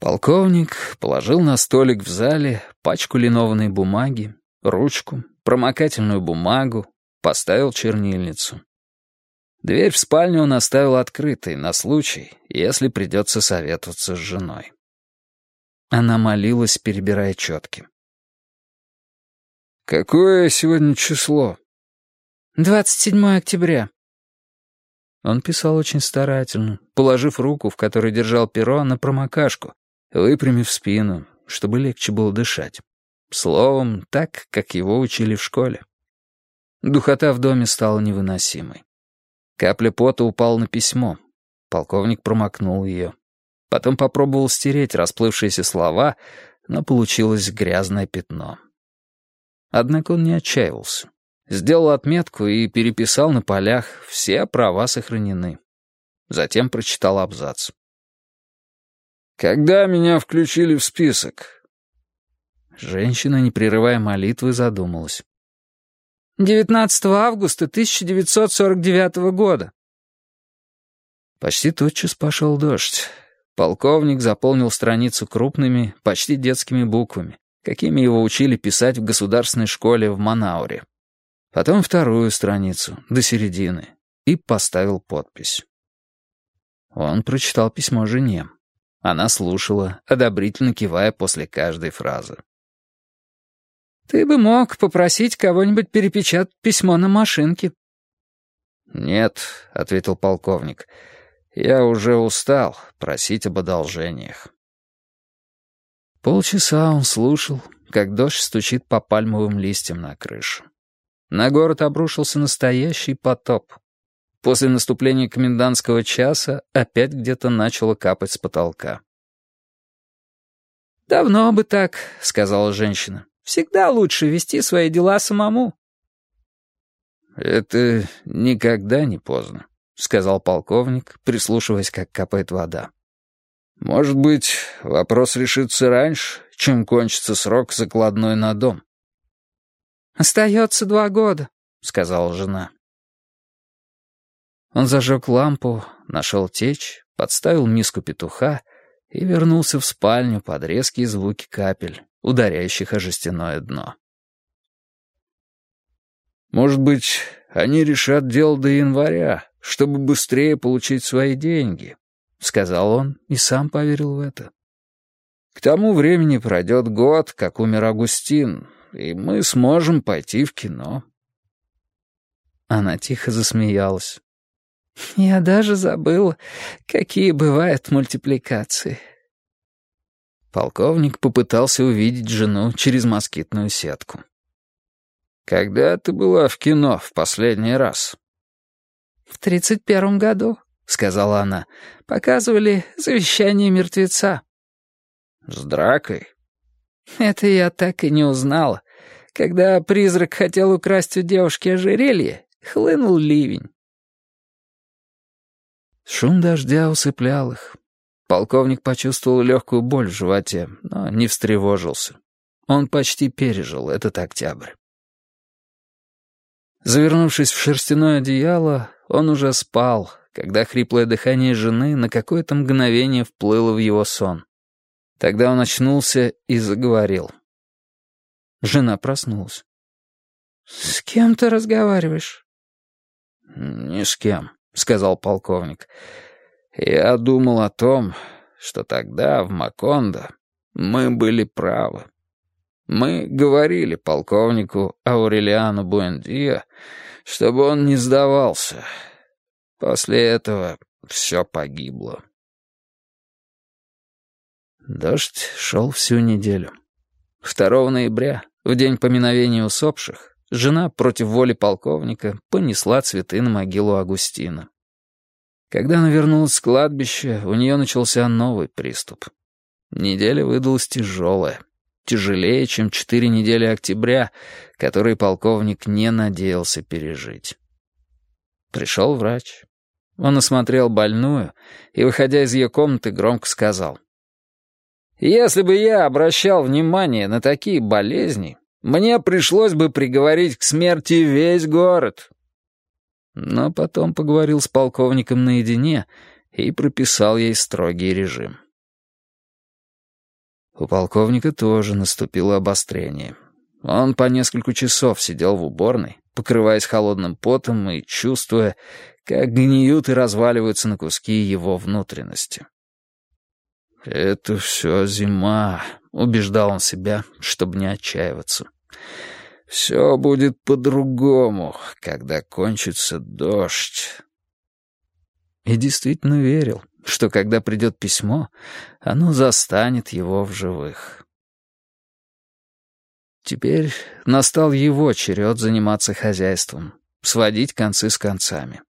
Полковник положил на столик в зале пачку линованной бумаги, ручку, промокательную бумагу, поставил чернильницу. Дверь в спальню он оставил открытой на случай, если придется советоваться с женой. Она молилась, перебирая четки. «Какое сегодня число?» «Двадцать седьмое октября». Он писал очень старательно, положив руку, в которой держал перо, на промокашку, выпрямив спину, чтобы легче было дышать. Словом, так, как его учили в школе. Духота в доме стала невыносимой. Капля пота упала на письмо. Полковник промокнул ее. Потом попробовал стереть расплывшиеся слова, но получилось грязное пятно. Однако он не отчаивался. Сделал отметку и переписал на полях «Все права сохранены». Затем прочитал абзац. «Когда меня включили в список?» Женщина, не прерывая молитвы, задумалась. «19 августа 1949 года». Почти тотчас пошел дождь. Полковник заполнил страницу крупными, почти детскими буквами, какими его учили писать в государственной школе в Манауре. Потом вторую страницу, до середины, и поставил подпись. Он прочитал письмо жене. Она слушала, одобрительно кивая после каждой фразы. «Ты бы мог попросить кого-нибудь перепечатать письмо на машинке». «Нет», — ответил полковник, — «я уже устал просить об одолжениях». Полчаса он слушал, как дождь стучит по пальмовым листьям на крышу. На город обрушился настоящий потоп. После наступления комендантского часа опять где-то начало капать с потолка. «Давно бы так», — сказала женщина. «Всегда лучше вести свои дела самому». «Это никогда не поздно», — сказал полковник, прислушиваясь, как капает вода. «Может быть, вопрос решится раньше, чем кончится срок закладной на дом». «Остается два года», — сказала жена. Он зажег лампу, нашел течь, подставил миску петуха и вернулся в спальню под резкие звуки капель, ударяющих о жестяное дно. «Может быть, они решат дело до января, чтобы быстрее получить свои деньги», — сказал он и сам поверил в это. «К тому времени пройдет год, как умер Агустин, и мы сможем пойти в кино». Она тихо засмеялась. Я даже забыл, какие бывают мультипликации. Полковник попытался увидеть жену через москитную сетку. «Когда ты была в кино в последний раз?» «В тридцать первом году», — сказала она. «Показывали «Завещание мертвеца». «С дракой?» «Это я так и не узнала. Когда призрак хотел украсть у девушки ожерелье, хлынул ливень. Шум дождя усыплял их. Полковник почувствовал легкую боль в животе, но не встревожился. Он почти пережил этот октябрь. Завернувшись в шерстяное одеяло, он уже спал, когда хриплое дыхание жены на какое-то мгновение вплыло в его сон. Тогда он очнулся и заговорил. Жена проснулась. «С кем ты разговариваешь?» «Ни с кем», — сказал полковник. «Я думал о том, что тогда в Макондо мы были правы. Мы говорили полковнику Аурелиану Буэндио, чтобы он не сдавался. После этого все погибло». Дождь шел всю неделю. 2 ноября, в день поминовения усопших, Жена против воли полковника понесла цветы на могилу Агустина. Когда она вернулась с кладбища, у нее начался новый приступ. Неделя выдалась тяжелая, тяжелее, чем четыре недели октября, которые полковник не надеялся пережить. Пришел врач. Он осмотрел больную и, выходя из ее комнаты, громко сказал. «Если бы я обращал внимание на такие болезни, мне пришлось бы приговорить к смерти весь город». Но потом поговорил с полковником наедине и прописал ей строгий режим. У полковника тоже наступило обострение. Он по несколько часов сидел в уборной, покрываясь холодным потом и чувствуя, как гниют и разваливаются на куски его внутренности. «Это все зима», — убеждал он себя, чтобы не отчаиваться. «Все будет по-другому, когда кончится дождь». И действительно верил, что когда придет письмо, оно застанет его в живых. Теперь настал его черед заниматься хозяйством, сводить концы с концами.